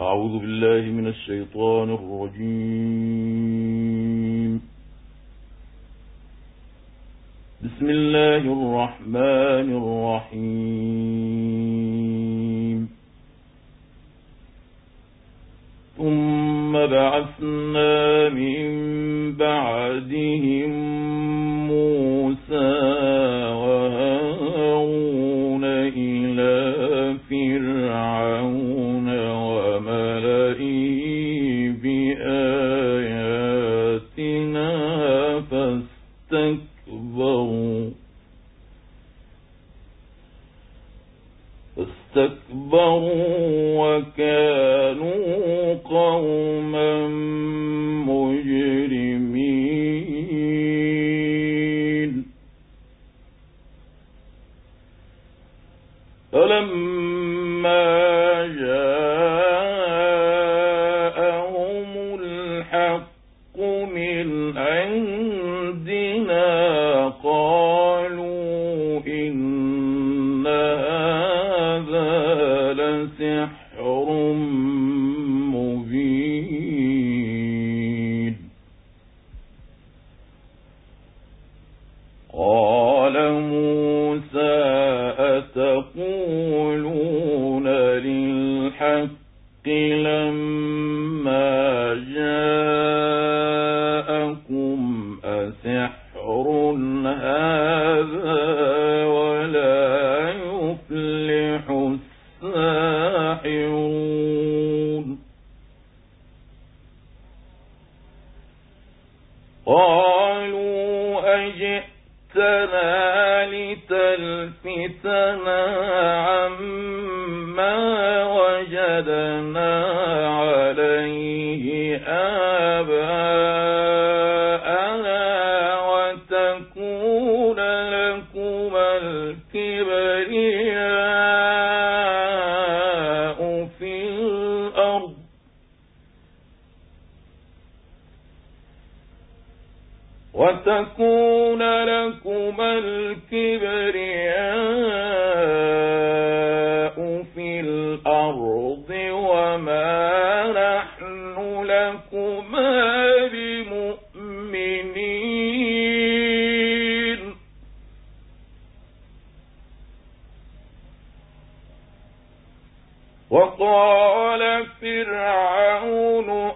أعوذ بالله من الشيطان الرجيم. بسم الله الرحمن الرحيم. ثم بعثنا من بعدهم موسى فاستكبروا وكانوا قوما مجرمين. فلما جاءهم الحق من عندنا لسحر مبين قال موسى أتقولون للحق لما جاءكم أسحر قالوا أجئتنا لتلفتنا عما وجدنا عليه آباءنا وتكون لكما الكبرياء وتكون لكما الكبرياء في الأرض وما نحن لكما بمؤمنين. وقال فرعون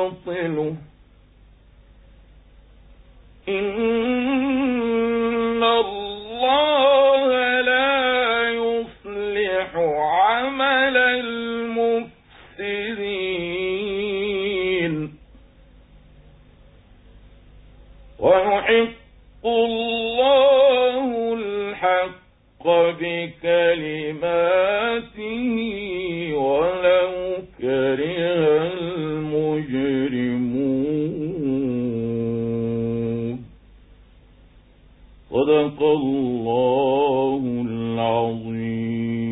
سيبطله إن الله لا يصلح عمل المفسدين. ويحق الله الحق بكلماته صدق الله العظيم.